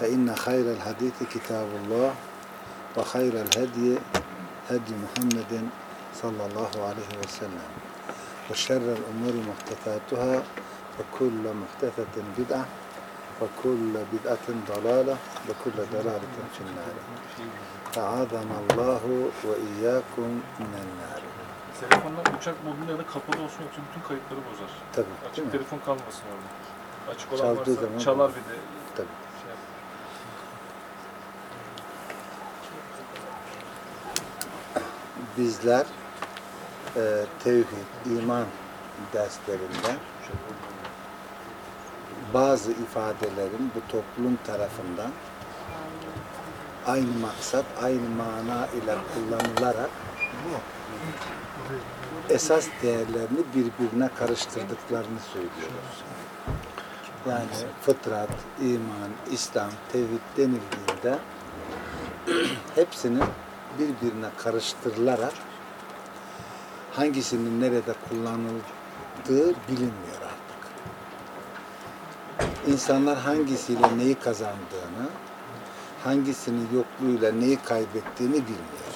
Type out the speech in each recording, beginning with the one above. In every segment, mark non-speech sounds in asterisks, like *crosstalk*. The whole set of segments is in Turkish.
فإن خير الحديث كتاب الله وخير الهدي هدي محمد صلى الله عليه وسلم وشر الأمور محدثاتها وكل محدثة بدعة وكل بدعة ضلالة وكل ضلالة في النار أعاذنا الله وإياكم من النار Telefonlar uçak modunda ya da kapalı olsun yoksa bütün kayıtları bozar. Tabii, Açık telefon kalmasın orada. Açık olan Çaldığı varsa zaman- çalar bir de. Tabii. Bizler e, tevhid, iman derslerinde bazı ifadelerin bu toplum tarafından aynı maksat, aynı mana ile kullanılarak esas değerlerini birbirine karıştırdıklarını söylüyoruz. Yani fıtrat, iman, İslam, tevhid denildiğinde *clears throat* hepsinin birbirine karıştırılarak hangisinin nerede kullanıldığı bilinmiyor artık. İnsanlar hangisiyle neyi kazandığını, hangisinin yokluğuyla neyi kaybettiğini bilmiyor.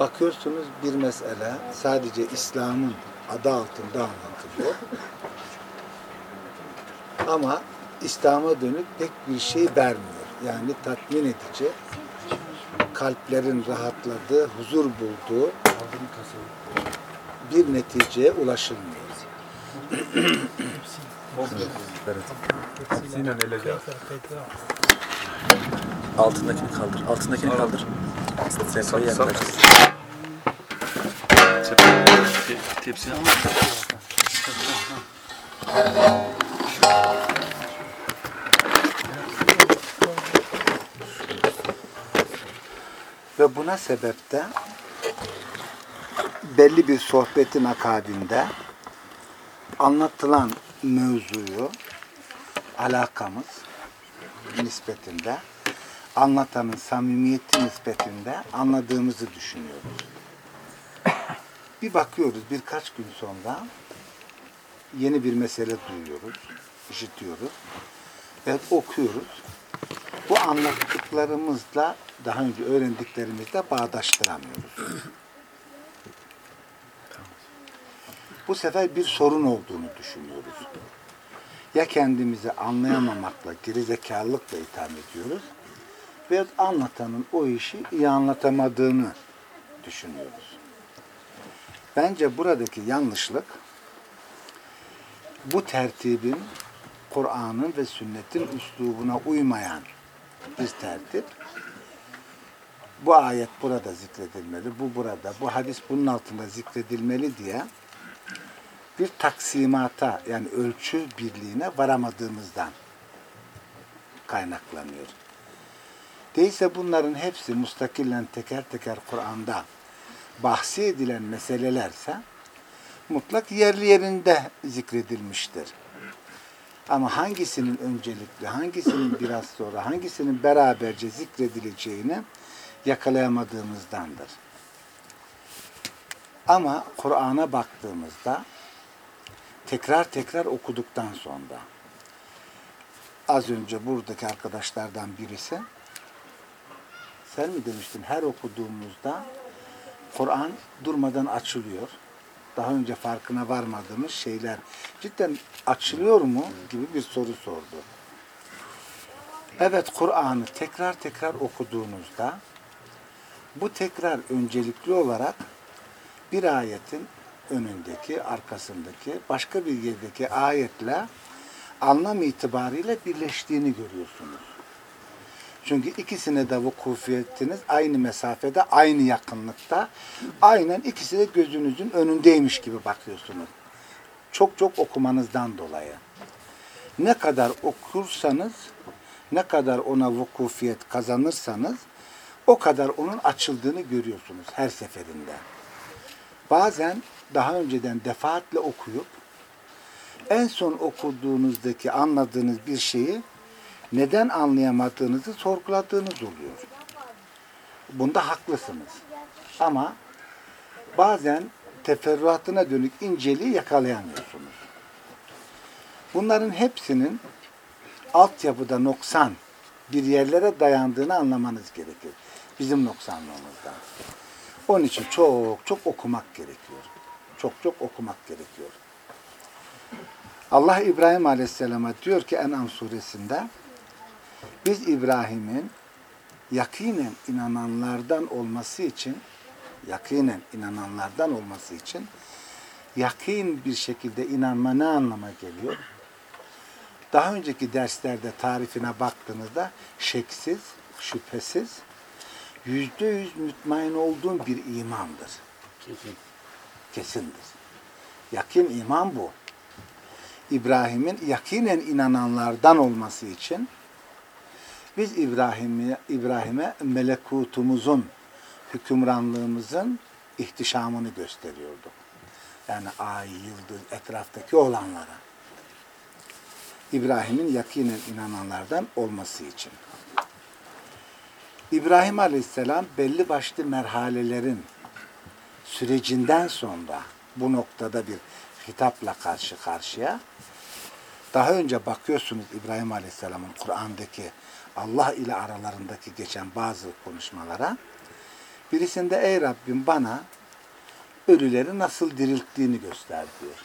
Bakıyorsunuz bir mesele sadece İslam'ın adı altında anlatılıyor. Ama İslam'a dönük pek bir şey vermiyor. Yani tatmin edici, kalplerin rahatladığı, huzur bulduğu bir neticeye ulaşılmıyor. Altındakini kaldır. Altındakini kaldır. Sensoru yaklaş. Tepsini al. Ve buna sebep de belli bir sohbetin akabinde anlatılan mevzuyu alakamız nispetinde anlatanın samimiyeti nispetinde anladığımızı düşünüyoruz. *coughs* Bir bakıyoruz birkaç gün sonra yeni bir mesele duyuyoruz, işitiyoruz ve okuyoruz. Bu anlattıklarımızla daha önce öğrendiklerimizle bağdaştıramıyoruz. Bu sefer bir sorun olduğunu düşünüyoruz. Ya kendimizi anlayamamakla, gerizekalılıkla itham ediyoruz veya anlatanın o işi iyi anlatamadığını düşünüyoruz. Bence buradaki yanlışlık bu tertibin Kur'an'ın ve sünnetin üslubuna uymayan bir tertip. Bu ayet burada zikredilmeli, bu burada, bu hadis bunun altında zikredilmeli diye bir taksimata yani ölçü birliğine varamadığımızdan kaynaklanıyor. Değilse bunların hepsi mustakillen teker teker Kur'an'da bahsi edilen meselelerse mutlak yerli yerinde zikredilmiştir. Ama hangisinin öncelikli, hangisinin biraz sonra, hangisinin beraberce zikredileceğini yakalayamadığımızdandır. Ama Kur'an'a baktığımızda tekrar tekrar okuduktan sonra az önce buradaki arkadaşlardan birisi sen mi demiştin her okuduğumuzda Kur'an durmadan açılıyor. Daha önce farkına varmadığımız şeyler cidden açılıyor mu gibi bir soru sordu. Evet Kur'an'ı tekrar tekrar okuduğunuzda bu tekrar öncelikli olarak bir ayetin önündeki, arkasındaki, başka bir yerdeki ayetle anlam itibariyle birleştiğini görüyorsunuz. Çünkü ikisine de vukufiyetiniz aynı mesafede, aynı yakınlıkta. Aynen ikisi de gözünüzün önündeymiş gibi bakıyorsunuz. Çok çok okumanızdan dolayı. Ne kadar okursanız ne kadar ona vukufiyet kazanırsanız o kadar onun açıldığını görüyorsunuz her seferinde. Bazen daha önceden defaatle okuyup en son okuduğunuzdaki anladığınız bir şeyi neden anlayamadığınızı sorguladığınız oluyor. Bunda haklısınız. Ama bazen teferruatına dönük inceliği yakalayamıyorsunuz. Bunların hepsinin altyapıda noksan bir yerlere dayandığını anlamanız gerekir. Bizim noksanlığımızdan. Onun için çok çok okumak gerekiyor. Çok çok okumak gerekiyor. Allah İbrahim Aleyhisselam'a diyor ki En'am suresinde biz İbrahim'in yakinen inananlardan olması için yakinen inananlardan olması için yakin bir şekilde inanma ne anlama geliyor? Daha önceki derslerde tarifine baktığınızda şeksiz, şüphesiz, yüzde yüz mütmain olduğun bir imandır. Kesindir. Yakin iman bu. İbrahim'in yakinen inananlardan olması için biz İbrahim'e İbrahim'e melekutumuzun, hükümranlığımızın ihtişamını gösteriyorduk. Yani ay, yıldız, etraftaki olanlara. İbrahim'in yakinen inananlardan olması için. İbrahim Aleyhisselam belli başlı merhalelerin sürecinden sonra bu noktada bir hitapla karşı karşıya. Daha önce bakıyorsunuz İbrahim Aleyhisselam'ın Kur'an'daki Allah ile aralarındaki geçen bazı konuşmalara. Birisinde ey Rabbim bana ölüleri nasıl dirilttiğini göster diyor.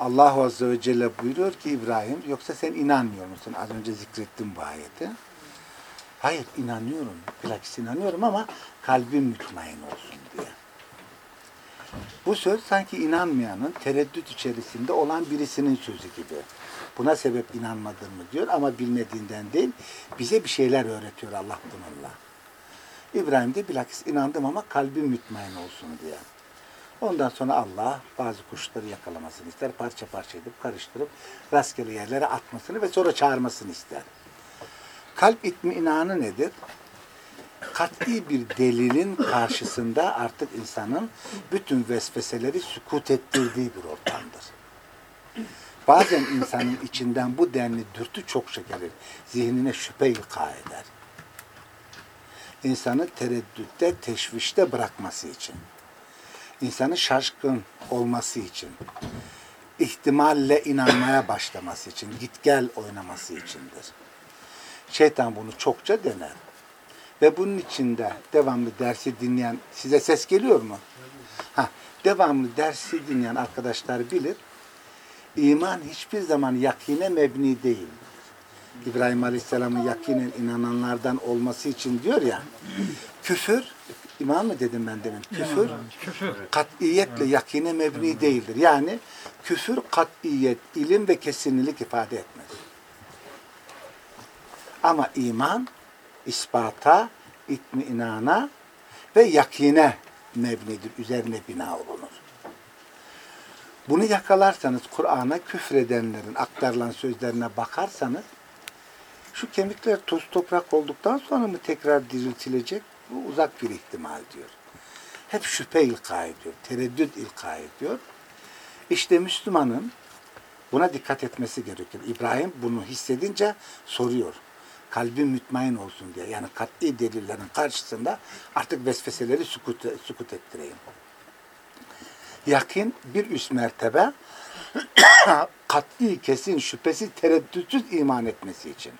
Allah Azze ve Celle buyuruyor ki İbrahim yoksa sen inanmıyor musun? Az önce zikrettim bu ayeti. Hayır inanıyorum. Bilakis inanıyorum ama kalbim mutmain olsun diye. Bu söz sanki inanmayanın tereddüt içerisinde olan birisinin sözü gibi. Buna sebep inanmadın mı diyor ama bilmediğinden değil, bize bir şeyler öğretiyor Allah bununla. İbrahim de bilakis inandım ama kalbim mutmain olsun diye. Ondan sonra Allah bazı kuşları yakalamasını ister, parça parça edip karıştırıp rastgele yerlere atmasını ve sonra çağırmasını ister. Kalp itminanı nedir? Kat'i bir delilin karşısında artık insanın bütün vesveseleri sükut ettirdiği bir ortamdır. Bazen insanın içinden bu denli dürtü çok gelir. Zihnine şüphe ilka eder. İnsanı tereddütte, teşvişte bırakması için. İnsanın şaşkın olması için. ihtimalle inanmaya başlaması için. Git gel oynaması içindir. Şeytan bunu çokça dener. Ve bunun içinde devamlı dersi dinleyen, size ses geliyor mu? Ha, devamlı dersi dinleyen arkadaşlar bilir. İman hiçbir zaman yakine mebni değil. İbrahim Aleyhisselam'ın yakinen inananlardan olması için diyor ya, küfür, iman mı dedim ben demin? Küfür, katiyetle yakine mebni değildir. Yani küfür katiyet, ilim ve kesinlik ifade etmez. Ama iman ispata, itminana ve yakine mebnidir. Üzerine bina olunur. Bunu yakalarsanız Kur'an'a küfredenlerin aktarılan sözlerine bakarsanız şu kemikler toz toprak olduktan sonra mı tekrar diriltilecek? Bu uzak bir ihtimal diyor. Hep şüphe ilka ediyor, tereddüt ilka ediyor. İşte Müslümanın buna dikkat etmesi gerekir. İbrahim bunu hissedince soruyor kalbim mütmain olsun diye. Yani kat'i delillerin karşısında artık vesveseleri sükut, sükut ettireyim. Yakin bir üst mertebe *coughs* kat'i, kesin, şüphesiz, tereddütsüz iman etmesi için.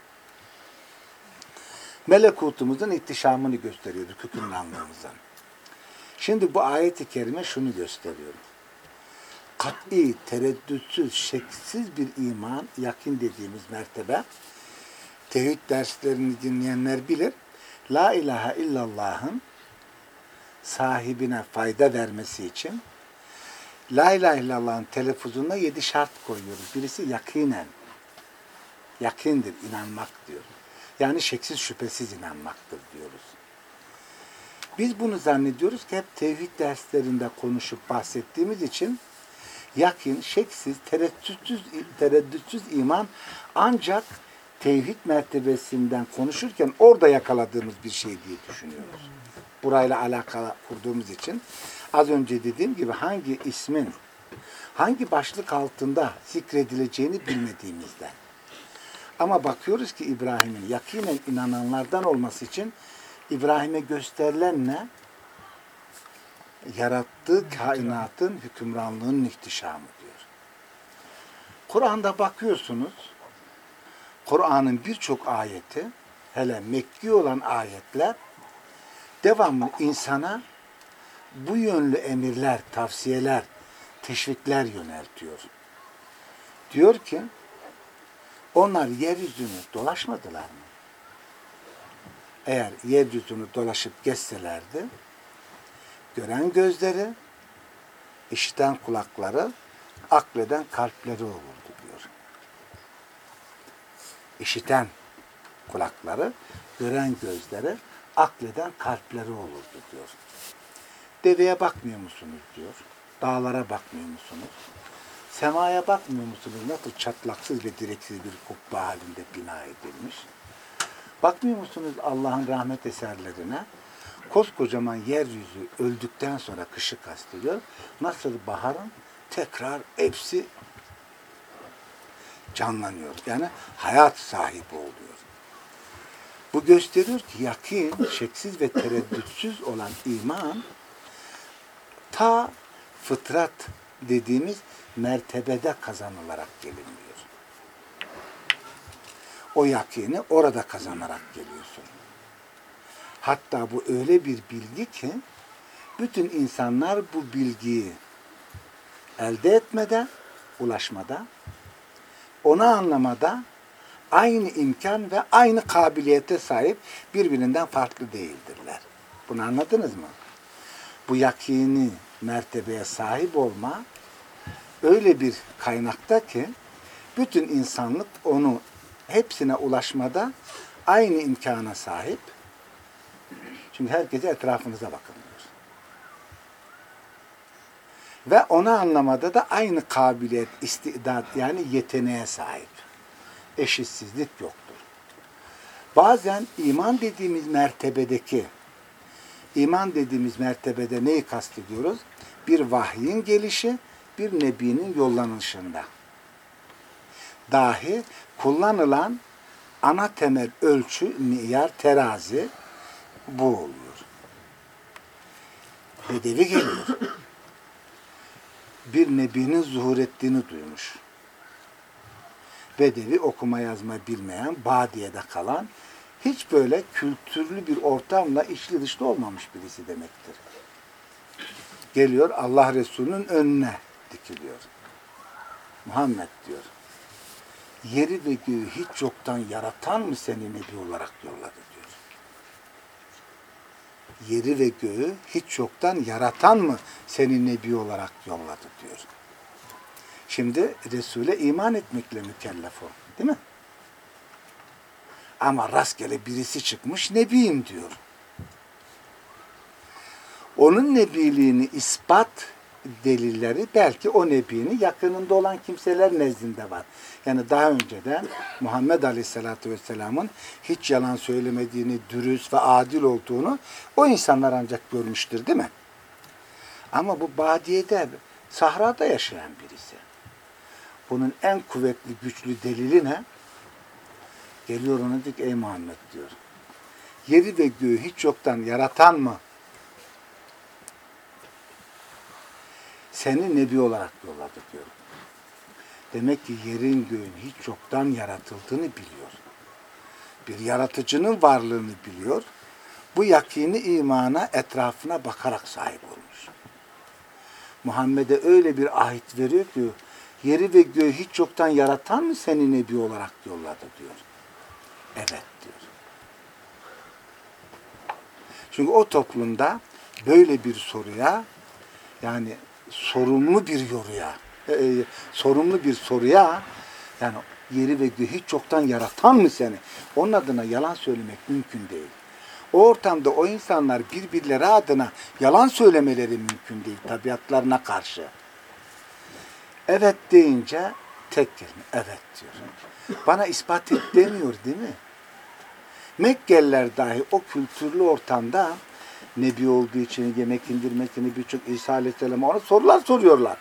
Melekutumuzun ihtişamını gösteriyordu hükümranlığımızın. Şimdi bu ayeti kerime şunu gösteriyor. Kat'i, tereddütsüz, şeksiz bir iman, yakin dediğimiz mertebe, tevhid derslerini dinleyenler bilir. La ilahe illallah'ın sahibine fayda vermesi için La ilahe illallah'ın telaffuzuna yedi şart koyuyoruz. Birisi yakinen. Yakindir, inanmak diyor. Yani şeksiz şüphesiz inanmaktır diyoruz. Biz bunu zannediyoruz ki hep tevhid derslerinde konuşup bahsettiğimiz için yakin, şeksiz, tereddütsüz, tereddütsüz iman ancak tevhid mertebesinden konuşurken orada yakaladığımız bir şey diye düşünüyoruz. Burayla alakalı kurduğumuz için az önce dediğim gibi hangi ismin hangi başlık altında zikredileceğini bilmediğimizden. Ama bakıyoruz ki İbrahim'in yakinen inananlardan olması için İbrahim'e gösterilen ne? Yarattığı kainatın hükümranlığının ihtişamı diyor. Kur'an'da bakıyorsunuz, Kur'an'ın birçok ayeti, hele Mekki olan ayetler, devamlı insana bu yönlü emirler, tavsiyeler, teşvikler yöneltiyor. Diyor ki, onlar yeryüzünü dolaşmadılar mı? Eğer yeryüzünü dolaşıp geçselerdi, gören gözleri, işiten kulakları, akleden kalpleri olurdu. İşiten kulakları, gören gözleri, akleden kalpleri olurdu diyor. Deveye bakmıyor musunuz diyor. Dağlara bakmıyor musunuz? Semaya bakmıyor musunuz? Nasıl çatlaksız ve direksiz bir kubbe halinde bina edilmiş? Bakmıyor musunuz Allah'ın rahmet eserlerine? Koskocaman yeryüzü öldükten sonra kışı kastediyor. Nasıl baharın tekrar hepsi canlanıyor. Yani hayat sahibi oluyor. Bu gösteriyor ki yakin, şeksiz ve tereddütsüz olan iman ta fıtrat dediğimiz mertebede kazanılarak geliniyor. O yakini orada kazanarak geliyorsun. Hatta bu öyle bir bilgi ki bütün insanlar bu bilgiyi elde etmede, ulaşmada, onu anlamada aynı imkan ve aynı kabiliyete sahip birbirinden farklı değildirler. Bunu anladınız mı? Bu yakini mertebeye sahip olma öyle bir kaynakta ki bütün insanlık onu hepsine ulaşmada aynı imkana sahip. Çünkü herkese etrafınıza bakın diyor. Ve onu anlamada da aynı kabiliyet, istidat yani yeteneğe sahip. Eşitsizlik yoktur. Bazen iman dediğimiz mertebedeki iman dediğimiz mertebede neyi kastediyoruz? Bir vahyin gelişi, bir nebinin yollanışında. Dahi kullanılan ana temel ölçü, miyar, terazi bu oluyor. Bedevi geliyor. Bir nebinin zuhur ettiğini duymuş. Bedevi okuma yazma bilmeyen, badiyede kalan, hiç böyle kültürlü bir ortamla içli dışlı olmamış birisi demektir. Geliyor Allah Resulü'nün önüne dikiliyor. Muhammed diyor. Yeri ve göğü hiç yoktan yaratan mı seni nebi olarak yolladı. Yeri ve göğü hiç yoktan yaratan mı seni nebi olarak yolladı diyor. Şimdi Resul'e iman etmekle mükellef o. Değil mi? Ama rastgele birisi çıkmış nebiyim diyor. Onun nebiliğini ispat delilleri belki o nebinin yakınında olan kimseler nezdinde var. Yani daha önceden Muhammed Aleyhisselatü Vesselam'ın hiç yalan söylemediğini, dürüst ve adil olduğunu o insanlar ancak görmüştür değil mi? Ama bu badiyede, sahrada yaşayan birisi. Bunun en kuvvetli, güçlü delili ne? Geliyor ona diyor ey Muhammed diyor. Yeri ve göğü hiç yoktan yaratan mı? Seni nebi olarak yolladı diyor. Demek ki yerin göğün hiç yoktan yaratıldığını biliyor. Bir yaratıcının varlığını biliyor. Bu yakini imana etrafına bakarak sahip olmuş. Muhammed'e öyle bir ahit veriyor ki yeri ve göğü hiç yoktan yaratan mı seni nebi olarak yolladı diyor. Evet diyor. Çünkü o toplumda böyle bir soruya yani sorumlu bir yoruya, e, e, sorumlu bir soruya yani yeri ve göğü çoktan yaratan mı seni? Onun adına yalan söylemek mümkün değil. O ortamda o insanlar birbirleri adına yalan söylemeleri mümkün değil tabiatlarına karşı. Evet deyince Tek kelime. Evet diyor. Bana ispat et demiyor değil mi? Mekkeliler dahi o kültürlü ortamda Nebi olduğu için yemek indirmesini birçok İsa Aleyhisselam'a ona sorular soruyorlar.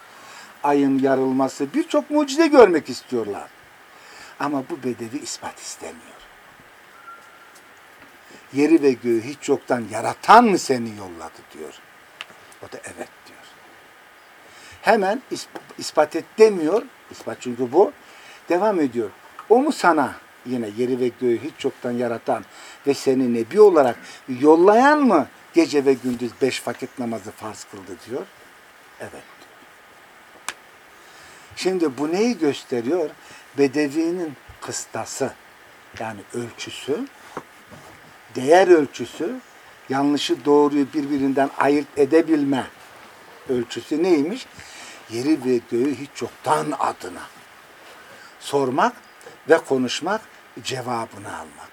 Ayın yarılması birçok mucize görmek istiyorlar. Ama bu bedevi ispat istemiyor. Yeri ve göğü hiç yoktan yaratan mı seni yolladı diyor. O da evet diyor. Hemen is- ispat et demiyor. İspat çünkü bu. Devam ediyor. O mu sana yine yeri ve göğü hiç yoktan yaratan ve seni nebi olarak yollayan mı gece ve gündüz beş vakit namazı farz kıldı diyor. Evet. Şimdi bu neyi gösteriyor? Bedevinin kıstası yani ölçüsü, değer ölçüsü, yanlışı doğruyu birbirinden ayırt edebilme ölçüsü neymiş? Yeri ve göğü hiç yoktan adına sormak ve konuşmak, cevabını almak.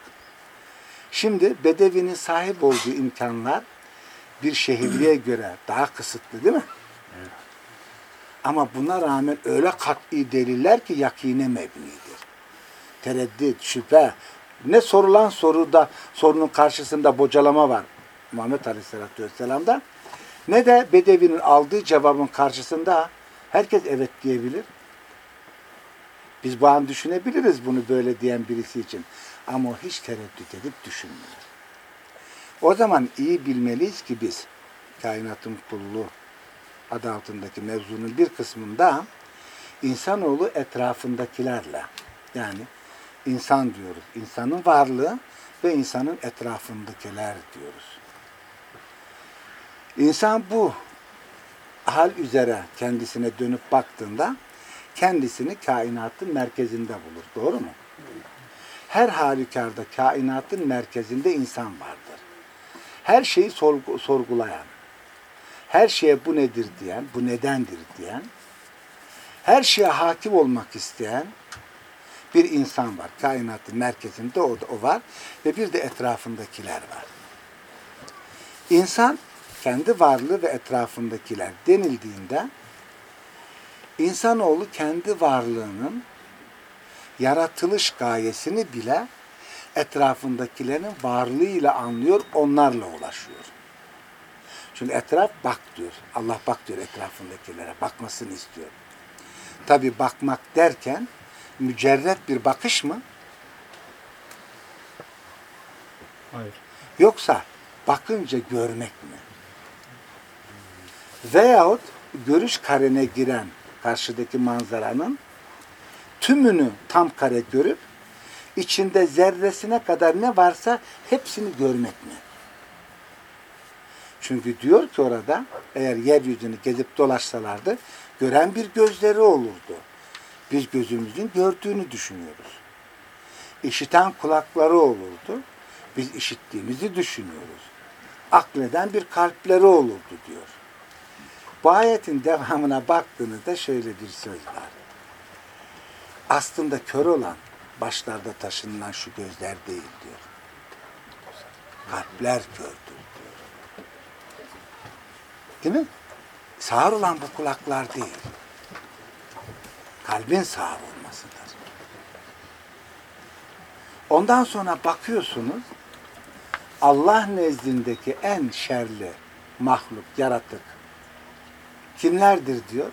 Şimdi Bedevi'nin sahip olduğu imkanlar bir şehirliye göre daha kısıtlı değil mi? Ama buna rağmen öyle kat'i deliller ki yakine mebnidir. Tereddüt, şüphe, ne sorulan soruda, sorunun karşısında bocalama var Muhammed Aleyhisselatü Vesselam'da. Ne de Bedevi'nin aldığı cevabın karşısında herkes evet diyebilir. Biz bu an düşünebiliriz bunu böyle diyen birisi için. Ama o hiç tereddüt edip düşünmüyor. O zaman iyi bilmeliyiz ki biz kainatın kulluğu adı altındaki mevzunun bir kısmında insanoğlu etrafındakilerle yani insan diyoruz. İnsanın varlığı ve insanın etrafındakiler diyoruz. İnsan bu hal üzere kendisine dönüp baktığında kendisini kainatın merkezinde bulur. Doğru mu? Her halükarda kainatın merkezinde insan vardır. Her şeyi sorgu- sorgulayan, her şeye bu nedir diyen, bu nedendir diyen, her şeye hakim olmak isteyen bir insan var. Kainatın merkezinde o, da- o var ve bir de etrafındakiler var. İnsan kendi varlığı ve etrafındakiler denildiğinde insanoğlu kendi varlığının yaratılış gayesini bile etrafındakilerin varlığıyla anlıyor, onlarla ulaşıyor. Çünkü etraf bak diyor. Allah bak diyor etrafındakilere. Bakmasını istiyor. Tabi bakmak derken mücerret bir bakış mı? Hayır. Yoksa bakınca görmek mi? Veyahut görüş karene giren karşıdaki manzaranın tümünü tam kare görüp içinde zerresine kadar ne varsa hepsini görmek mi? Çünkü diyor ki orada eğer yeryüzünü gezip dolaşsalardı gören bir gözleri olurdu. Biz gözümüzün gördüğünü düşünüyoruz. İşiten kulakları olurdu. Biz işittiğimizi düşünüyoruz. Akleden bir kalpleri olurdu diyor. Bu ayetin devamına baktığınızda şöyle bir söz var. Aslında kör olan başlarda taşınılan şu gözler değil diyor. Kalpler kördür diyor. Değil mi? Sağır olan bu kulaklar değil. Kalbin sağır olmasıdır. Ondan sonra bakıyorsunuz Allah nezdindeki en şerli mahluk, yaratık kimlerdir diyor?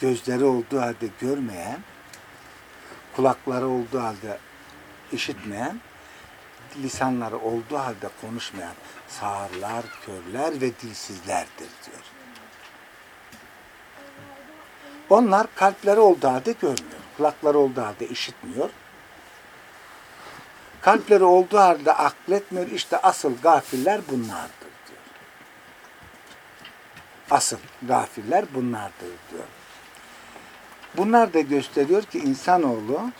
Gözleri olduğu halde görmeyen, kulakları olduğu halde işitmeyen, lisanları olduğu halde konuşmayan sağırlar, körler ve dilsizlerdir diyor. Onlar kalpleri olduğu halde görmüyor. Kulakları olduğu halde işitmiyor. Kalpleri olduğu halde akletmiyor. İşte asıl gafiller bunlardır diyor. Asıl gafiller bunlardır diyor. Bunlar da gösteriyor ki insanoğlu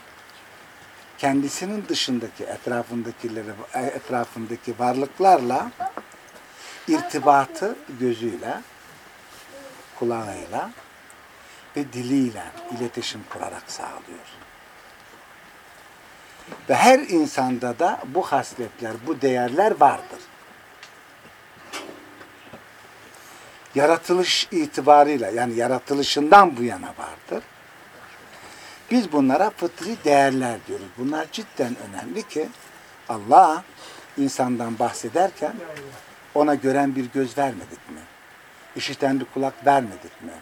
kendisinin dışındaki etrafındakileri etrafındaki varlıklarla irtibatı gözüyle, kulağıyla ve diliyle iletişim kurarak sağlıyor. Ve her insanda da bu hasletler, bu değerler vardır. Yaratılış itibarıyla yani yaratılışından bu yana vardır. Biz bunlara fıtri değerler diyoruz. Bunlar cidden önemli ki Allah insandan bahsederken ona gören bir göz vermedik mi? İşiten bir kulak vermedik mi?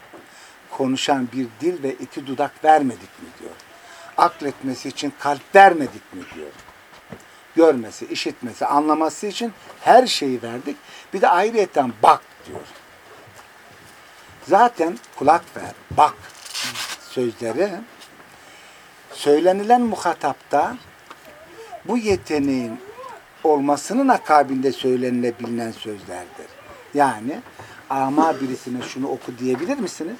Konuşan bir dil ve iki dudak vermedik mi diyor. Akletmesi için kalp vermedik mi diyor. Görmesi, işitmesi, anlaması için her şeyi verdik. Bir de ayrıyeten bak diyor. Zaten kulak ver, bak sözleri söylenilen muhatapta bu yeteneğin olmasının akabinde söylenilebilen sözlerdir. Yani ama birisine şunu oku diyebilir misiniz?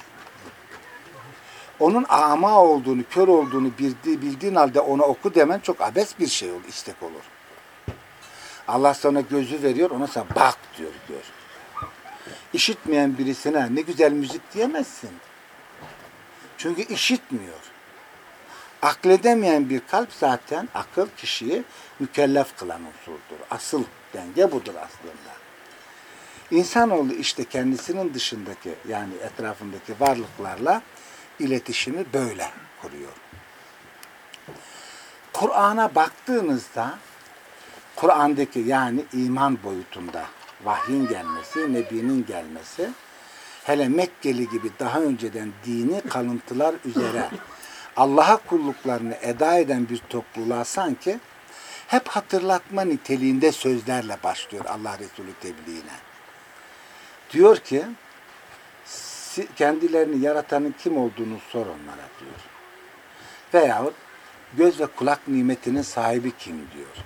Onun ama olduğunu, kör olduğunu bildiği, bildiğin halde ona oku demen çok abes bir şey olur, istek olur. Allah sana gözü veriyor, ona sana bak diyor diyor. İşitmeyen birisine ne güzel müzik diyemezsin. Çünkü işitmiyor. Akledemeyen bir kalp zaten akıl kişiyi mükellef kılan unsurdur. Asıl denge budur aslında. İnsanoğlu işte kendisinin dışındaki yani etrafındaki varlıklarla iletişimi böyle kuruyor. Kur'an'a baktığınızda Kur'an'daki yani iman boyutunda vahyin gelmesi, nebinin gelmesi hele Mekkeli gibi daha önceden dini kalıntılar üzere *laughs* Allah'a kulluklarını eda eden bir topluluğa sanki hep hatırlatma niteliğinde sözlerle başlıyor Allah Resulü tebliğine. Diyor ki kendilerini yaratanın kim olduğunu sor onlara diyor. Veyahut göz ve kulak nimetinin sahibi kim diyor.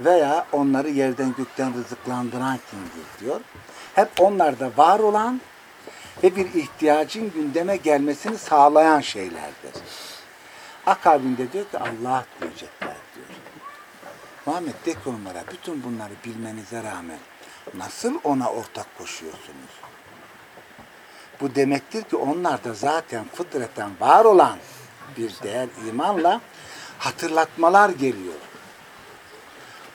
Veya onları yerden gökten rızıklandıran kimdir diyor. Hep onlarda var olan ve bir ihtiyacın gündeme gelmesini sağlayan şeylerdir. Akabinde diyor ki Allah diyecekler diyor. Muhammed de ki onlara bütün bunları bilmenize rağmen nasıl ona ortak koşuyorsunuz? Bu demektir ki onlarda zaten fıtraten var olan bir değer imanla hatırlatmalar geliyor.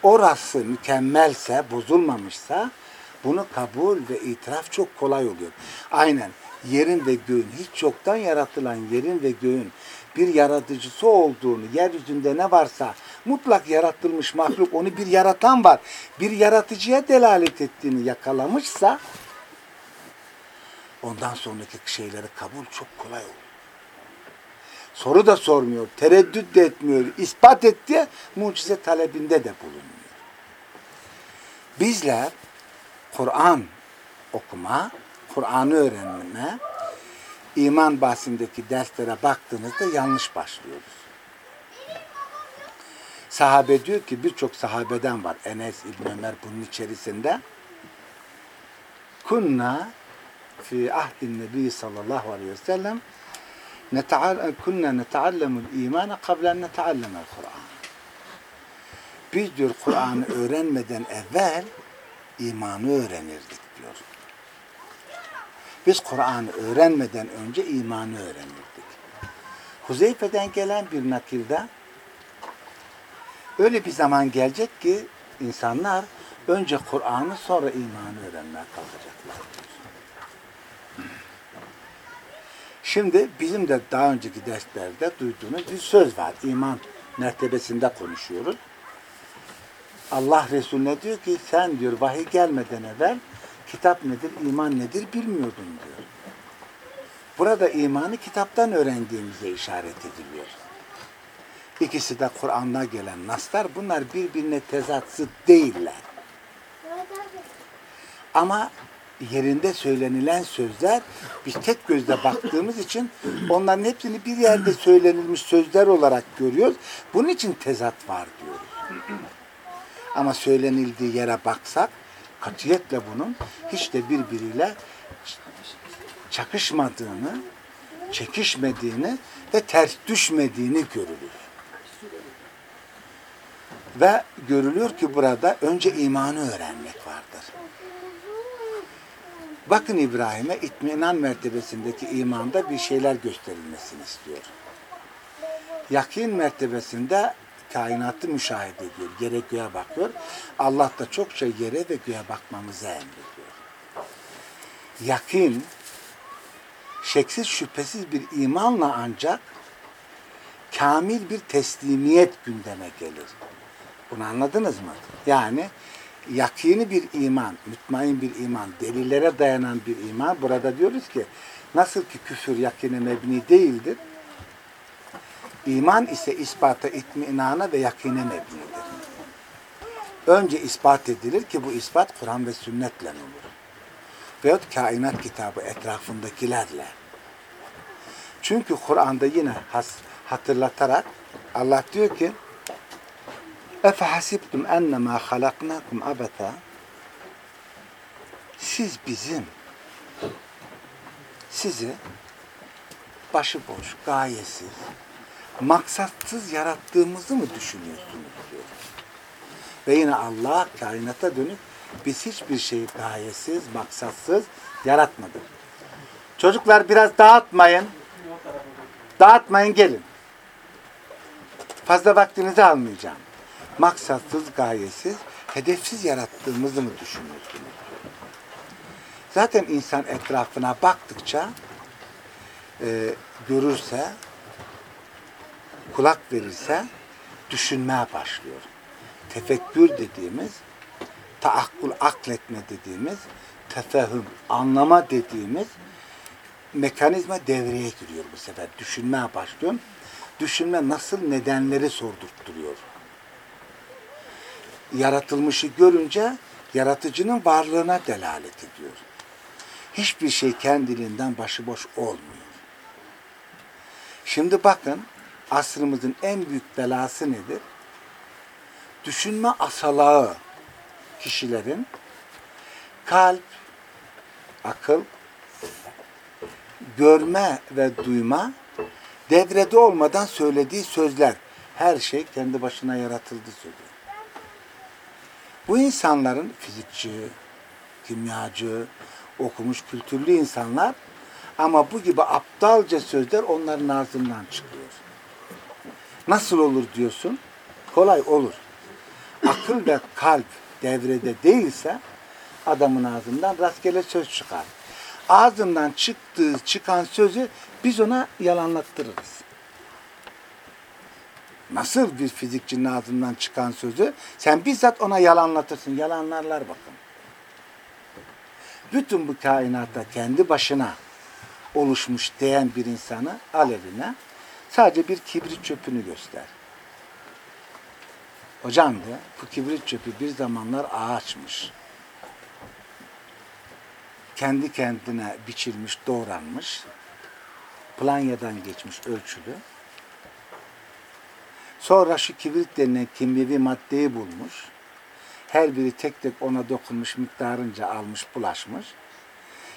Orası mükemmelse, bozulmamışsa bunu kabul ve itiraf çok kolay oluyor. Aynen yerin ve göğün hiç yoktan yaratılan yerin ve göğün bir yaratıcısı olduğunu, yeryüzünde ne varsa mutlak yaratılmış mahluk onu bir yaratan var. Bir yaratıcıya delalet ettiğini yakalamışsa ondan sonraki şeyleri kabul çok kolay olur. Soru da sormuyor, tereddüt de etmiyor, ispat etti, mucize talebinde de bulunuyor. Bizler Kur'an okuma, Kur'an'ı öğrenme, iman bahsindeki derslere baktığınızda yanlış başlıyoruz. Sahabe diyor ki birçok sahabeden var. Enes İbn Ömer bunun içerisinde. Kunna fi ahdin nebi sallallahu aleyhi ve sellem kunna neteallemul imane kablen neteallemel Kur'an. Biz diyor Kur'an'ı öğrenmeden evvel imanı öğrenirdik diyor. Biz Kur'an'ı öğrenmeden önce imanı öğrenirdik. Huzeyfe'den gelen bir nakilde öyle bir zaman gelecek ki insanlar önce Kur'an'ı sonra imanı öğrenmeye kalkacaklar. Şimdi bizim de daha önceki derslerde duyduğumuz bir söz var. İman mertebesinde konuşuyoruz. Allah Resulüne diyor ki sen diyor vahiy gelmeden evvel kitap nedir, iman nedir bilmiyordun diyor. Burada imanı kitaptan öğrendiğimize işaret ediliyor. İkisi de Kur'an'da gelen naslar. Bunlar birbirine tezatsız değiller. Ama yerinde söylenilen sözler biz tek gözle baktığımız için onların hepsini bir yerde söylenilmiş sözler olarak görüyoruz. Bunun için tezat var diyoruz. Ama söylenildiği yere baksak katiyetle bunun hiç de birbiriyle çakışmadığını, çekişmediğini ve ters düşmediğini görülür. Ve görülüyor ki burada önce imanı öğrenmek vardır. Bakın İbrahim'e itminan mertebesindeki imanda bir şeyler gösterilmesini istiyor. Yakin mertebesinde kainatı müşahede ediyor. Yere göğe bakıyor. Allah da çokça yere ve göğe bakmamızı emrediyor. Yakin, şeksiz şüphesiz bir imanla ancak kamil bir teslimiyet gündeme gelir. Bunu anladınız mı? Yani yakini bir iman, mütmain bir iman, delillere dayanan bir iman. Burada diyoruz ki nasıl ki küfür yakine mebni değildir. İman ise ispata, itminana ve yakine mebnidir. Önce ispat edilir ki bu ispat Kur'an ve sünnetle olur. Veyahut kainat kitabı etrafındakilerle. Çünkü Kur'an'da yine has, hatırlatarak Allah diyor ki hasibtum ennemâ halaknakum abeta Siz bizim sizi başıboş, gayesiz, maksatsız yarattığımızı mı düşünüyorsunuz diyor. Ve yine Allah kainata dönüp biz hiçbir şeyi gayesiz, maksatsız yaratmadık. Çocuklar biraz dağıtmayın. Dağıtmayın gelin. Fazla vaktinizi almayacağım. Maksatsız, gayesiz, hedefsiz yarattığımızı mı düşünüyorsunuz? Zaten insan etrafına baktıkça e, görürse, kulak verirse düşünmeye başlıyor. Tefekkür dediğimiz, taakkul akletme dediğimiz, tefehüm anlama dediğimiz mekanizma devreye giriyor bu sefer. Düşünmeye başlıyor. Düşünme nasıl nedenleri sordurtturuyor. Yaratılmışı görünce yaratıcının varlığına delalet ediyor. Hiçbir şey kendiliğinden başıboş olmuyor. Şimdi bakın asrımızın en büyük belası nedir? Düşünme asalağı kişilerin kalp, akıl, görme ve duyma devrede olmadan söylediği sözler. Her şey kendi başına yaratıldı söylüyor. Bu insanların fizikçi, kimyacı, okumuş kültürlü insanlar ama bu gibi aptalca sözler onların ağzından çıkıyor. Nasıl olur diyorsun? Kolay olur. Akıl ve kalp devrede değilse adamın ağzından rastgele söz çıkar. Ağzından çıktığı, çıkan sözü biz ona yalanlattırırız. Nasıl bir fizikçinin ağzından çıkan sözü sen bizzat ona yalanlatırsın. Yalanlarlar bakın. Bütün bu kainatta kendi başına oluşmuş diyen bir insanı al eline sadece bir kibrit çöpünü göster. Hocam de bu kibrit çöpü bir zamanlar ağaçmış. Kendi kendine biçilmiş, doğranmış. Planyadan geçmiş ölçülü. Sonra şu kibrit denilen kimyevi maddeyi bulmuş. Her biri tek tek ona dokunmuş, miktarınca almış, bulaşmış.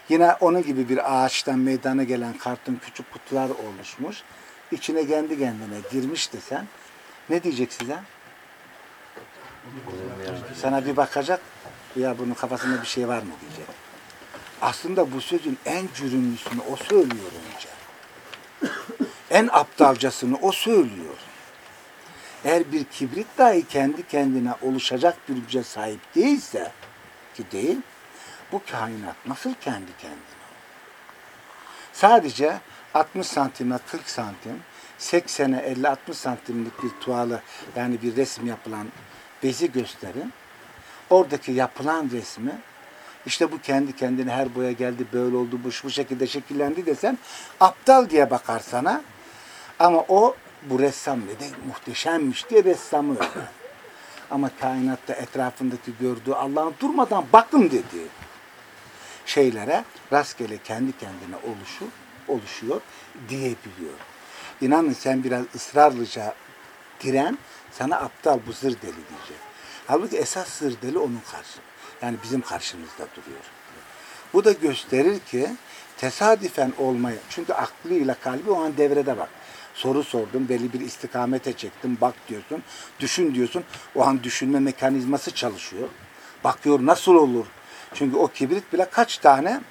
Yine onun gibi bir ağaçtan meydana gelen kartın küçük kutular oluşmuş. İçine kendi kendine girmiş desen ne diyecek size? Sana bir bakacak ya bunun kafasında bir şey var mı diyecek. Aslında bu sözün en cürümlüsünü o söylüyor önce. En aptalcasını o söylüyor. Eğer bir kibrit dahi kendi kendine oluşacak bir güce sahip değilse ki değil, bu kainat nasıl kendi kendine? Sadece 60 santime 40 santim, 80'e 50-60 santimlik bir tuvalı yani bir resim yapılan bezi gösterin. Oradaki yapılan resmi işte bu kendi kendine her boya geldi böyle oldu bu, bu şekilde şekillendi desen aptal diye bakar sana. Ama o bu ressam ne de muhteşemmiş diye ressamı. Ama kainatta etrafındaki gördüğü Allah'ın durmadan bakın dediği şeylere rastgele kendi kendine oluşu, oluşuyor diyebiliyor. İnanın sen biraz ısrarlıca diren sana aptal bu zır deli diyecek. Halbuki esas zır deli onun karşı. Yani bizim karşımızda duruyor. Bu da gösterir ki tesadüfen olmaya, çünkü aklıyla kalbi o an devrede bak. Soru sordum, belli bir istikamete çektim, bak diyorsun, düşün diyorsun. O an düşünme mekanizması çalışıyor. Bakıyor nasıl olur? Çünkü o kibrit bile kaç tane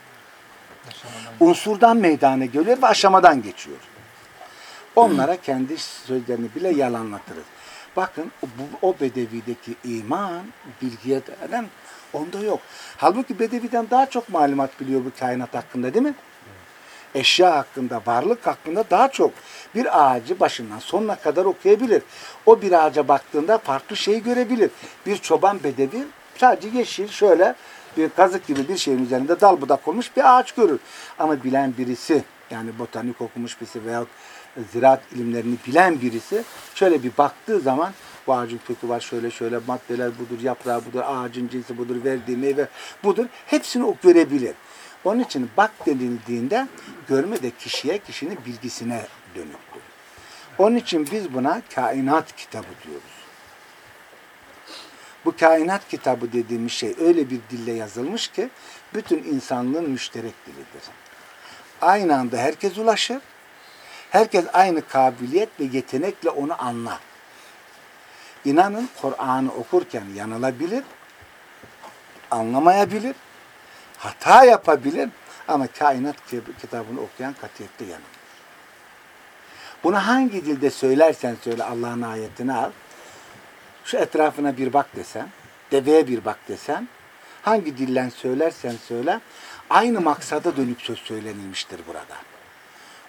unsurdan meydana geliyor ve aşamadan geçiyor. Onlara kendi sözlerini bile yalanlatırız. Bakın bu, o bedevideki iman bilgiye dayanan onda yok. Halbuki bedeviden daha çok malumat biliyor bu kainat hakkında değil mi? eşya hakkında, varlık hakkında daha çok bir ağacı başından sonuna kadar okuyabilir. O bir ağaca baktığında farklı şeyi görebilir. Bir çoban bedevi sadece yeşil şöyle bir kazık gibi bir şeyin üzerinde dal budak olmuş bir ağaç görür. Ama bilen birisi yani botanik okumuş birisi veyahut ziraat ilimlerini bilen birisi şöyle bir baktığı zaman bu ağacın kökü var şöyle şöyle maddeler budur, yaprağı budur, ağacın cinsi budur, verdiği meyve budur. Hepsini o görebilir. Onun için bak denildiğinde görme de kişiye, kişinin bilgisine dönüktür. Onun için biz buna kainat kitabı diyoruz. Bu kainat kitabı dediğimiz şey öyle bir dille yazılmış ki bütün insanlığın müşterek dilidir. Aynı anda herkes ulaşır. Herkes aynı kabiliyet ve yetenekle onu anlar. İnanın Kur'an'ı okurken yanılabilir, anlamayabilir, hata yapabilir ama kainat kitabını okuyan katiyetle yanılır. Bunu hangi dilde söylersen söyle Allah'ın ayetini al. Şu etrafına bir bak desen, deveye bir bak desen, hangi dillen söylersen söyle, aynı maksada dönük söz söylenilmiştir burada.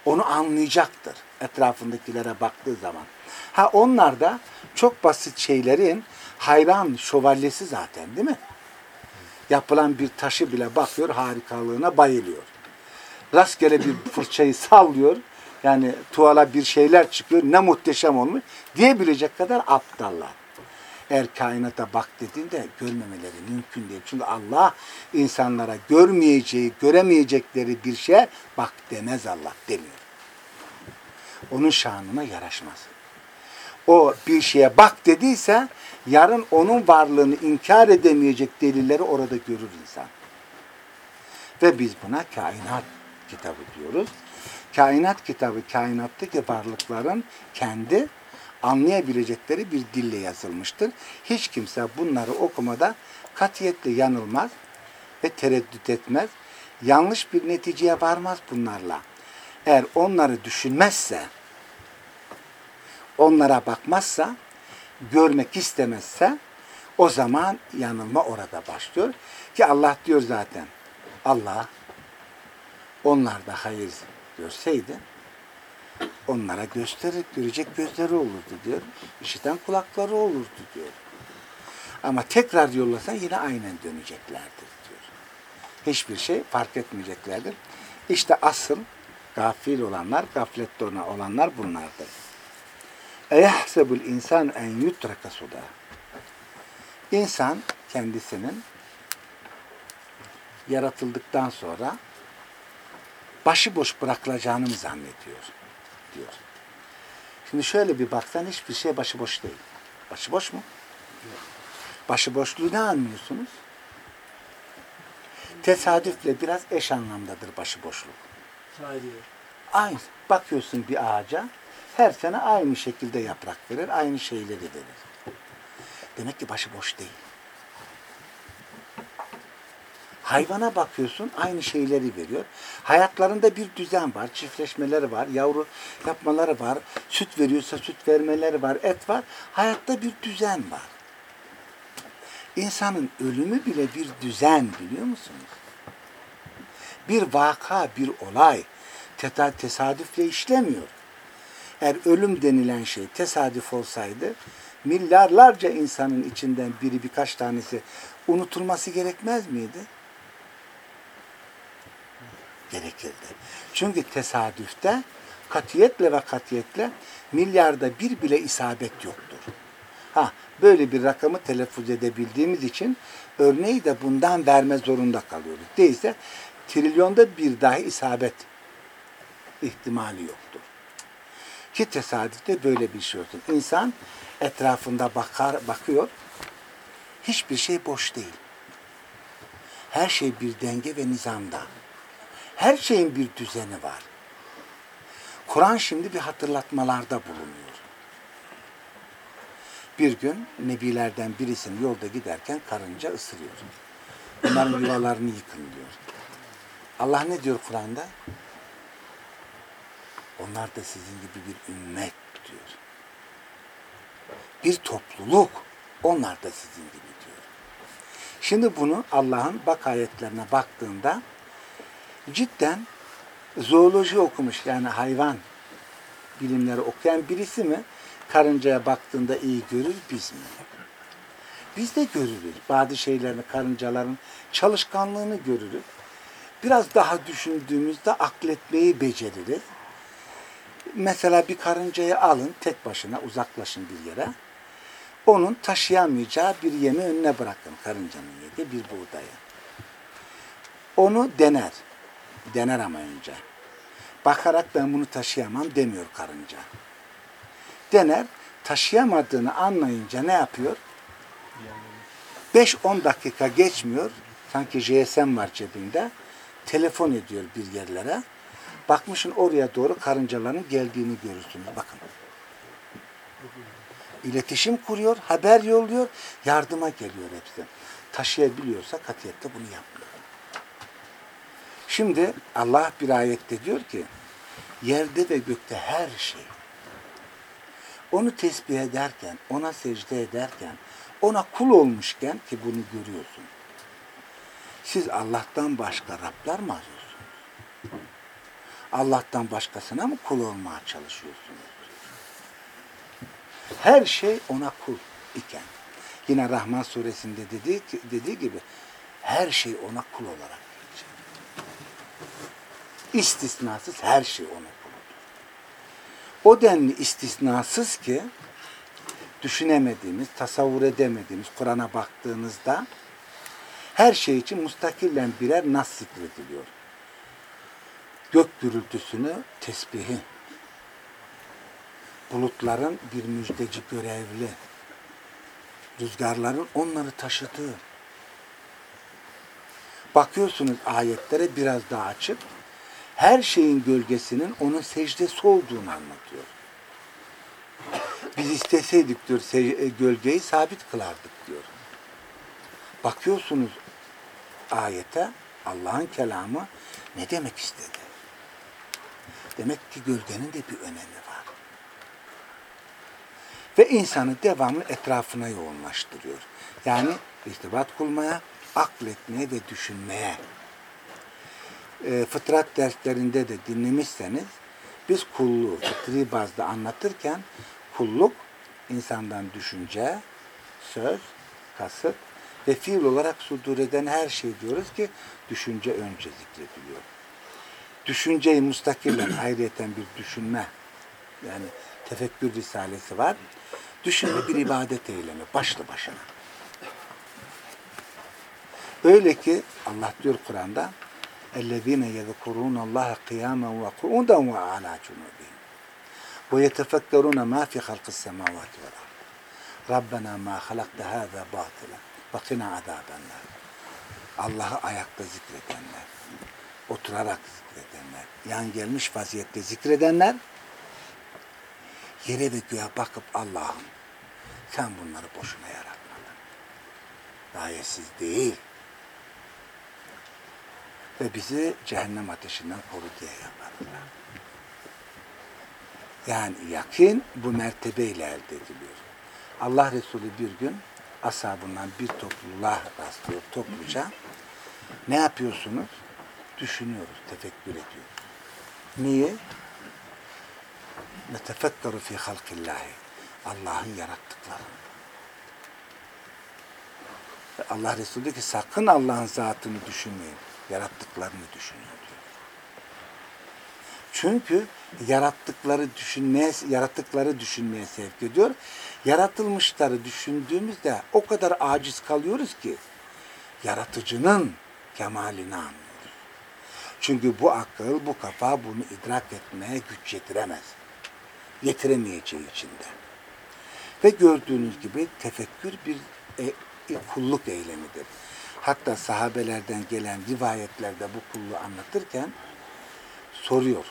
Onu anlayacaktır etrafındakilere baktığı zaman. Ha onlar da çok basit şeylerin hayran şövalyesi zaten değil mi? Yapılan bir taşı bile bakıyor harikalığına bayılıyor. Rastgele bir fırçayı *laughs* sallıyor. Yani tuvala bir şeyler çıkıyor. Ne muhteşem olmuş diyebilecek kadar aptallar. Eğer kainata bak dediğinde görmemeleri mümkün değil. Çünkü Allah insanlara görmeyeceği, göremeyecekleri bir şeye bak demez Allah demiyor. Onun şanına yaraşmaz. O bir şeye bak dediyse yarın onun varlığını inkar edemeyecek delilleri orada görür insan. Ve biz buna kainat kitabı diyoruz. Kainat kitabı kainattaki varlıkların kendi anlayabilecekleri bir dille yazılmıştır. Hiç kimse bunları okumada katiyetle yanılmaz ve tereddüt etmez. Yanlış bir neticeye varmaz bunlarla. Eğer onları düşünmezse, onlara bakmazsa, görmek istemezse o zaman yanılma orada başlıyor. Ki Allah diyor zaten. Allah onlar da hayır görseydi onlara gösterir, görecek gözleri olurdu diyor. İşiten kulakları olurdu diyor. Ama tekrar yollasan yine aynen döneceklerdir diyor. Hiçbir şey fark etmeyeceklerdir. İşte asıl gafil olanlar, gaflette olanlar bunlardır. Eyahsebul insan en yutraka suda. İnsan kendisinin yaratıldıktan sonra başıboş bırakılacağını mı zannediyor? Diyor. Şimdi şöyle bir baksan hiçbir şey başıboş değil. Başıboş mu? Başıboşluğu ne anlıyorsunuz? Tesadüfle biraz eş anlamdadır başıboşluk. Aynı. Bakıyorsun bir ağaca, her sene aynı şekilde yaprak verir, aynı şeyleri verir. Demek ki başıboş değil. Hayvana bakıyorsun aynı şeyleri veriyor. Hayatlarında bir düzen var. Çiftleşmeleri var. Yavru yapmaları var. Süt veriyorsa süt vermeleri var. Et var. Hayatta bir düzen var. İnsanın ölümü bile bir düzen biliyor musunuz? Bir vaka, bir olay tesadüfle işlemiyor. Eğer ölüm denilen şey tesadüf olsaydı milyarlarca insanın içinden biri birkaç tanesi unutulması gerekmez miydi? Gerekirdi. Çünkü tesadüfte katiyetle ve katiyetle milyarda bir bile isabet yoktur. Ha, böyle bir rakamı telaffuz edebildiğimiz için örneği de bundan verme zorunda kalıyoruz. Değilse trilyonda bir dahi isabet ihtimali yoktur. Ki tesadüfte böyle bir şey olsun. İnsan etrafında bakar, bakıyor. Hiçbir şey boş değil. Her şey bir denge ve nizamda. Her şeyin bir düzeni var. Kur'an şimdi bir hatırlatmalarda bulunuyor. Bir gün nebilerden birisinin yolda giderken karınca ısırıyor. Onların yuvalarını yıkın diyor. Allah ne diyor Kur'an'da? Onlar da sizin gibi bir ümmet diyor. Bir topluluk. Onlar da sizin gibi diyor. Şimdi bunu Allah'ın bak ayetlerine baktığında cidden zooloji okumuş yani hayvan bilimleri okuyan birisi mi karıncaya baktığında iyi görür biz mi? Biz de görürüz. Bazı şeylerini karıncaların çalışkanlığını görürüz. Biraz daha düşündüğümüzde akletmeyi beceririz. Mesela bir karıncayı alın tek başına uzaklaşın bir yere. Onun taşıyamayacağı bir yemi önüne bırakın karıncanın yediği bir buğdayı. Onu dener. Dener ama önce. Bakarak ben bunu taşıyamam demiyor karınca. Dener. Taşıyamadığını anlayınca ne yapıyor? 5-10 dakika geçmiyor. Sanki GSM var cebinde. Telefon ediyor bir yerlere. Bakmışın oraya doğru karıncaların geldiğini görürsünüz. Bakın. İletişim kuruyor, haber yolluyor, yardıma geliyor hepsi. Taşıyabiliyorsa katiyette bunu yapmıyor. Şimdi Allah bir ayette diyor ki, yerde ve gökte her şey, onu tesbih ederken, ona secde ederken, ona kul olmuşken ki bunu görüyorsun. Siz Allah'tan başka Rablar mı arıyorsunuz? Allah'tan başkasına mı kul olmaya çalışıyorsunuz? Her şey ona kul iken. Yine Rahman suresinde dediği, dediği gibi her şey ona kul olarak. İstisnasız her şey ona kuludur. O denli istisnasız ki düşünemediğimiz, tasavvur edemediğimiz Kur'an'a baktığınızda her şey için mustakilen birer nas zikrediliyor. Gök gürültüsünü, tesbihi, bulutların bir müjdeci görevli, rüzgarların onları taşıdığı. Bakıyorsunuz ayetlere biraz daha açıp her şeyin gölgesinin onun secdesi olduğunu anlatıyor. Biz isteseydik diyor se- gölgeyi sabit kılardık diyor. Bakıyorsunuz ayete Allah'ın kelamı ne demek istedi? Demek ki gölgenin de bir önemi var. Ve insanı devamlı etrafına yoğunlaştırıyor. Yani irtibat kurmaya, akletmeye ve düşünmeye. E, fıtrat derslerinde de dinlemişseniz biz kulluğu fıtri bazda anlatırken kulluk insandan düşünce, söz, kasıt ve fiil olarak sudur eden her şey diyoruz ki düşünce önce zikrediliyor. Düşünceyi mustakilen *clears throat* ayrıyeten bir düşünme yani tefekkür risalesi var. Düşünme bir ibadet eylemi başlı başına. Öyle ki Allah diyor Kur'an'da اَلَّذ۪ينَ يَذْكُرُونَ اللّٰهَ قِيَامًا وَقُعُودًا وَعَلَى جُنُوبِهِمْ وَيَتَفَكَّرُونَ مَا فِي خَلْقِ السَّمَاوَاتِ وَالْأَرْضِ رَبَّنَا مَا خَلَقْتَ هَذَا بَاطِلًا وَقِنَا عَذَابَ النَّارِ Allah'ı ayakta zikredenler, oturarak zikredenler, yan gelmiş vaziyette zikredenler, yere ve göğe bakıp Allah'ım sen bunları boşuna yaratmadın. Gayetsiz değil. Ve bizi cehennem ateşinden koru diye yaparlar. Yani yakin bu mertebeyle elde ediliyor. Allah Resulü bir gün ashabından bir topluluğa rastlıyor topluca. Ne yapıyorsunuz? Düşünüyoruz, tefekkür ediyoruz. Niye? Netefekkeru fi halkillahi. Allah'ın yarattıklarını. Allah Resulü diyor ki sakın Allah'ın zatını düşünmeyin. Yarattıklarını düşünün diyor. Çünkü yarattıkları düşünmeye, yarattıkları düşünmeye sevk ediyor. Yaratılmışları düşündüğümüzde o kadar aciz kalıyoruz ki yaratıcının kemalini anlıyoruz. Çünkü bu akıl, bu kafa bunu idrak etmeye güç yetiremez. Yetiremeyeceği içinde. Ve gördüğünüz gibi tefekkür bir e, kulluk eylemidir. Hatta sahabelerden gelen rivayetlerde bu kulluğu anlatırken soruyor.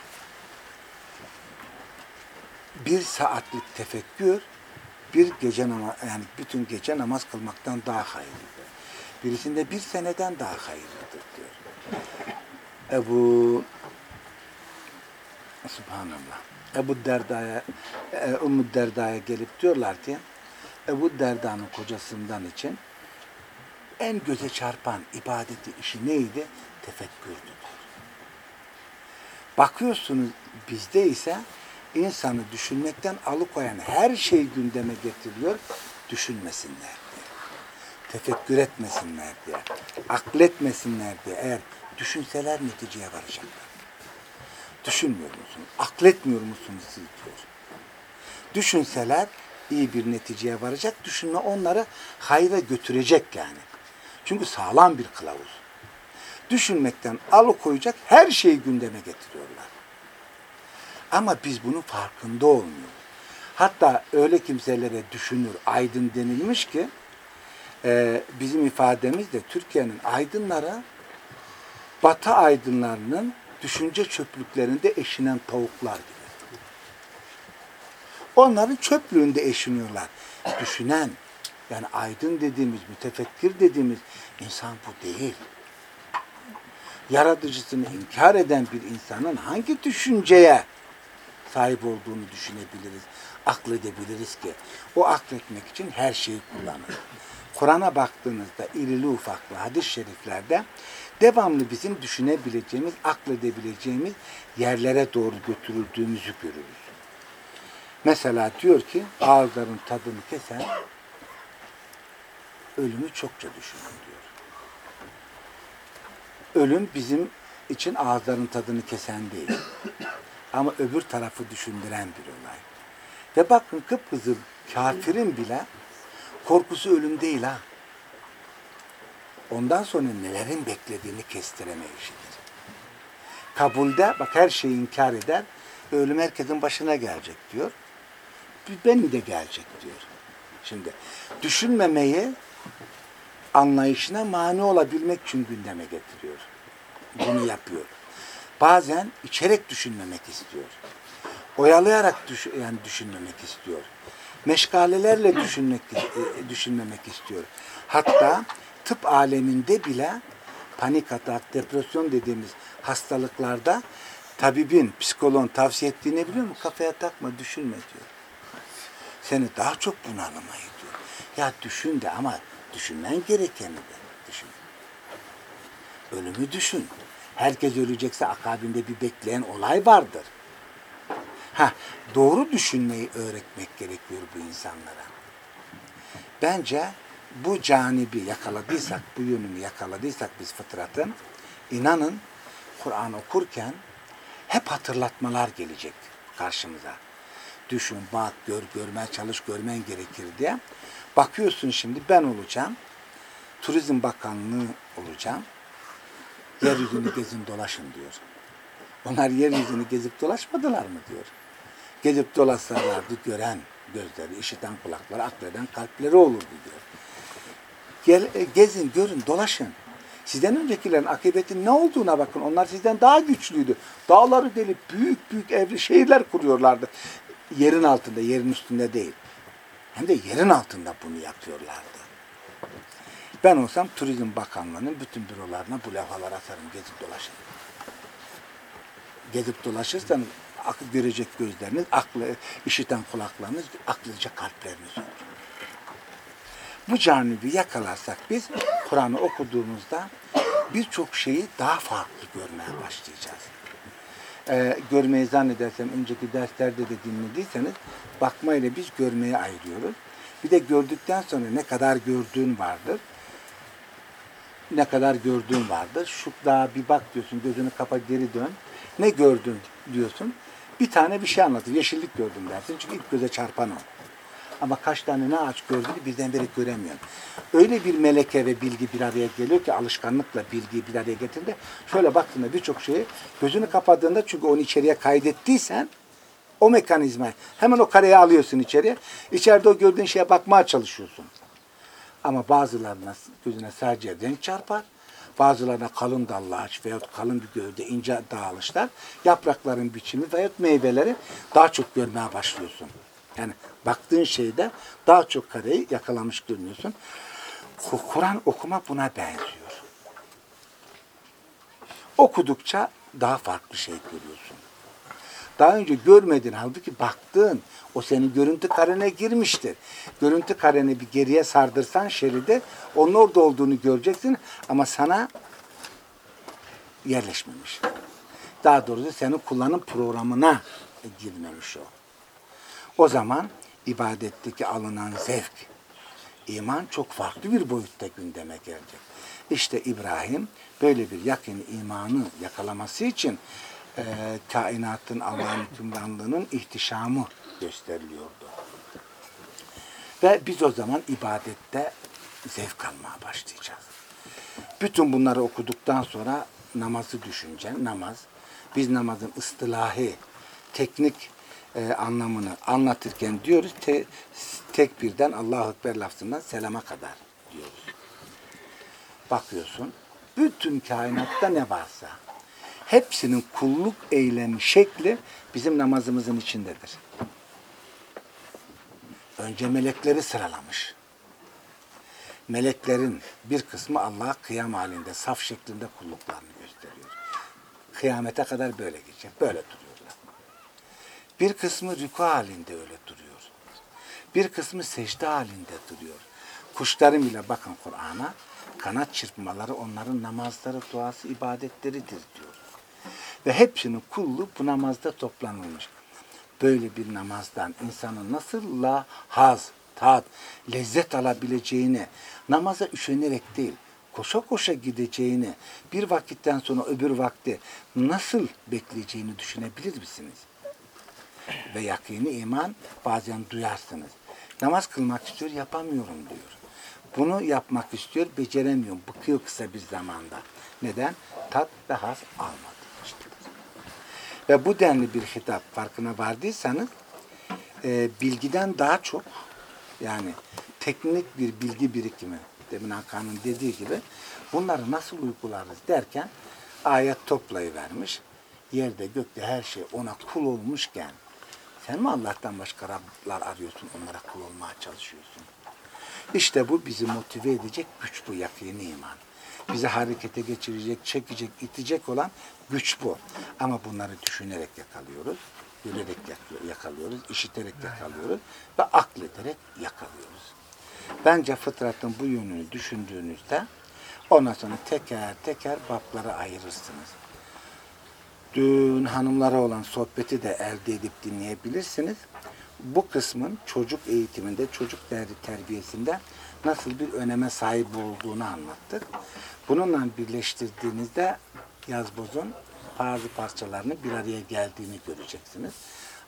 Bir saatlik tefekkür bir gece namaz yani bütün gece namaz kılmaktan daha hayırlıdır. Birisinde bir seneden daha hayırlıdır diyor. Ebu Subhanallah. Ebu Derda'ya e, Ümmü Derda'ya gelip diyorlar ki Ebu Derda'nın kocasından için en göze çarpan ibadeti işi neydi? Tefekkürdü. Bakıyorsunuz bizde ise insanı düşünmekten alıkoyan her şey gündeme getiriyor, düşünmesinler diye. Tefekkür etmesinler diye, akletmesinler diye. Eğer düşünseler neticeye varacaklar. Düşünmüyor musunuz? Akletmiyor musunuz siz diyor. Düşünseler iyi bir neticeye varacak. Düşünme onları hayra götürecek yani. Çünkü sağlam bir kılavuz. Düşünmekten alıkoyacak her şeyi gündeme getiriyorlar. Ama biz bunun farkında olmuyoruz. Hatta öyle kimselere düşünür, aydın denilmiş ki e, bizim ifademizde Türkiye'nin aydınları Batı aydınlarının düşünce çöplüklerinde eşinen tavuklar gibi. Onların çöplüğünde eşiniyorlar. Düşünen, yani aydın dediğimiz, mütefekkir dediğimiz insan bu değil. Yaratıcısını inkar eden bir insanın hangi düşünceye sahip olduğunu düşünebiliriz, akledebiliriz ki? O akletmek için her şeyi kullanır. Kur'an'a baktığınızda irili ufaklı hadis-i şeriflerde devamlı bizim düşünebileceğimiz, akledebileceğimiz yerlere doğru götürüldüğümüzü görürüz. Mesela diyor ki ağızların tadını kesen ölümü çokça düşünün diyor. Ölüm bizim için ağızların tadını kesen değil. Ama öbür tarafı düşündüren bir olay. Ve bakın kıpkızıl kafirin bile korkusu ölüm değil ha. Ondan sonra nelerin beklediğini kestiremeyişidir. Kabulde bak her şeyi inkar eder ölüm herkesin başına gelecek diyor. Benim de gelecek diyor. Şimdi düşünmemeyi anlayışına mani olabilmek için gündeme getiriyor. Bunu yapıyor. Bazen içerek düşünmemek istiyor. Oyalayarak düş yani düşünmemek istiyor. Meşgalelerle düşünmek e, düşünmemek istiyor. Hatta tıp aleminde bile panik atak, depresyon dediğimiz hastalıklarda tabibin, psikoloğun tavsiye ettiğini biliyor musun? Kafaya takma, düşünme diyor. Seni daha çok bunalıma ediyor. Ya düşün de ama düşünmen gerekeni de düşün. Ölümü düşün. Herkes ölecekse akabinde bir bekleyen olay vardır. Ha, doğru düşünmeyi öğretmek gerekiyor bu insanlara. Bence bu canibi yakaladıysak, bu yönünü yakaladıysak biz fıtratın, inanın Kur'an okurken hep hatırlatmalar gelecek karşımıza. Düşün, bak, gör, görmeye çalış, görmen gerekir diye. Bakıyorsun şimdi ben olacağım, Turizm Bakanlığı olacağım, yeryüzünü *laughs* gezin dolaşın diyor. Onlar yeryüzünü gezip dolaşmadılar mı diyor. Gezip dolaşsalardı gören gözleri, işiten kulakları, akleden kalpleri olurdu diyor. Gel, e, gezin, görün, dolaşın. Sizden öncekilerin akıbetin ne olduğuna bakın. Onlar sizden daha güçlüydü. Dağları delip büyük büyük evli şehirler kuruyorlardı. Yerin altında, yerin üstünde değil. Hem de yerin altında bunu yapıyorlardı. Ben olsam Turizm Bakanlığı'nın bütün bürolarına bu levhaları atarım. Gezip dolaşın. Gezip dolaşırsanız akıl görecek gözleriniz, aklı, işiten kulaklarınız, akıllıca kalpleriniz olur. Bu canibi yakalarsak biz Kur'an'ı okuduğumuzda birçok şeyi daha farklı görmeye başlayacağız. Ee, görmeyi zannedersem önceki derslerde de dinlediyseniz bakma ile biz görmeyi ayırıyoruz. Bir de gördükten sonra ne kadar gördüğün vardır. Ne kadar gördüğün vardır. Daha bir bak diyorsun, gözünü kapa geri dön. Ne gördün diyorsun. Bir tane bir şey anlatır. Yeşillik gördüm dersin. Çünkü ilk göze çarpan o. Ama kaç tane ne ağaç gördüğünü birdenbire göremiyorsun. Öyle bir meleke ve bilgi bir araya geliyor ki alışkanlıkla bilgiyi bir araya getirdiğinde şöyle baktığında birçok şeyi gözünü kapadığında çünkü onu içeriye kaydettiysen o mekanizma hemen o kareyi alıyorsun içeriye. İçeride o gördüğün şeye bakmaya çalışıyorsun. Ama bazılarına gözüne sadece renk çarpar. Bazılarına kalın dallı ağaç veyahut kalın bir gövde ince dağılışlar. Yaprakların biçimi veyahut meyveleri daha çok görmeye başlıyorsun. Yani baktığın şeyde daha çok kareyi yakalamış görünüyorsun. Ku- Kur'an okuma buna benziyor. Okudukça daha farklı şey görüyorsun. Daha önce görmedin halbuki baktın. O senin görüntü karene girmiştir. Görüntü kareni bir geriye sardırsan şeridi onun orada olduğunu göreceksin ama sana yerleşmemiş. Daha doğrusu senin kullanım programına girmemiş o. O zaman ibadetteki alınan zevk, iman çok farklı bir boyutta gündeme gelecek. İşte İbrahim böyle bir yakın imanı yakalaması için e, kainatın Allah'ın hükümranlığının ihtişamı gösteriliyordu. Ve biz o zaman ibadette zevk almaya başlayacağız. Bütün bunları okuduktan sonra namazı düşüneceksin. Namaz, biz namazın ıstılahi, teknik e, anlamını anlatırken diyoruz te, tekbirden Allahu Ekber lafzından selama kadar diyoruz. Bakıyorsun, bütün kainatta ne varsa hepsinin kulluk eylemi şekli bizim namazımızın içindedir. Önce melekleri sıralamış. Meleklerin bir kısmı Allah'a kıyam halinde, saf şeklinde kulluklarını gösteriyor. Kıyamete kadar böyle geçecek, böyle duruyorlar. Bir kısmı rükû halinde öyle duruyor. Bir kısmı secde halinde duruyor. Kuşların bile bakın Kur'an'a kanat çırpmaları onların namazları, duası, ibadetleridir diyor. Ve hepsinin kulluğu bu namazda toplanılmış. Böyle bir namazdan insanın nasıl la haz, tat, lezzet alabileceğini, namaza üşenerek değil, koşa koşa gideceğini, bir vakitten sonra öbür vakti nasıl bekleyeceğini düşünebilir misiniz? Ve yakini iman bazen duyarsınız. Namaz kılmak istiyor, yapamıyorum diyor. Bunu yapmak istiyor, beceremiyorum. Bıkıyor kısa bir zamanda. Neden? Tat ve haz almadı. işte. Ve bu denli bir hitap farkına vardıysanız e, bilgiden daha çok yani teknik bir bilgi birikimi demin Hakan'ın dediği gibi bunları nasıl uygularız derken ayet toplayıvermiş. Yerde gökte her şey ona kul olmuşken sen mi Allah'tan başka Rablar arıyorsun onlara kul olmaya çalışıyorsun? İşte bu bizi motive edecek güç bu yakini iman. Bizi harekete geçirecek, çekecek, itecek olan güç bu. Ama bunları düşünerek yakalıyoruz, görerek yak- yakalıyoruz, işiterek yakalıyoruz ve aklederek yakalıyoruz. Bence fıtratın bu yönünü düşündüğünüzde ondan sonra teker teker bablara ayırırsınız. Dün hanımlara olan sohbeti de elde edip dinleyebilirsiniz. Bu kısmın çocuk eğitiminde, çocuk değerli terbiyesinde nasıl bir öneme sahip olduğunu anlattık. Bununla birleştirdiğinizde yazbozun bazı parçalarının bir araya geldiğini göreceksiniz.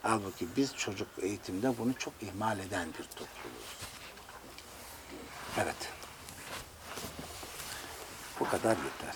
Halbuki biz çocuk eğitimde bunu çok ihmal eden bir topluluğuz. Evet. Bu kadar yeter.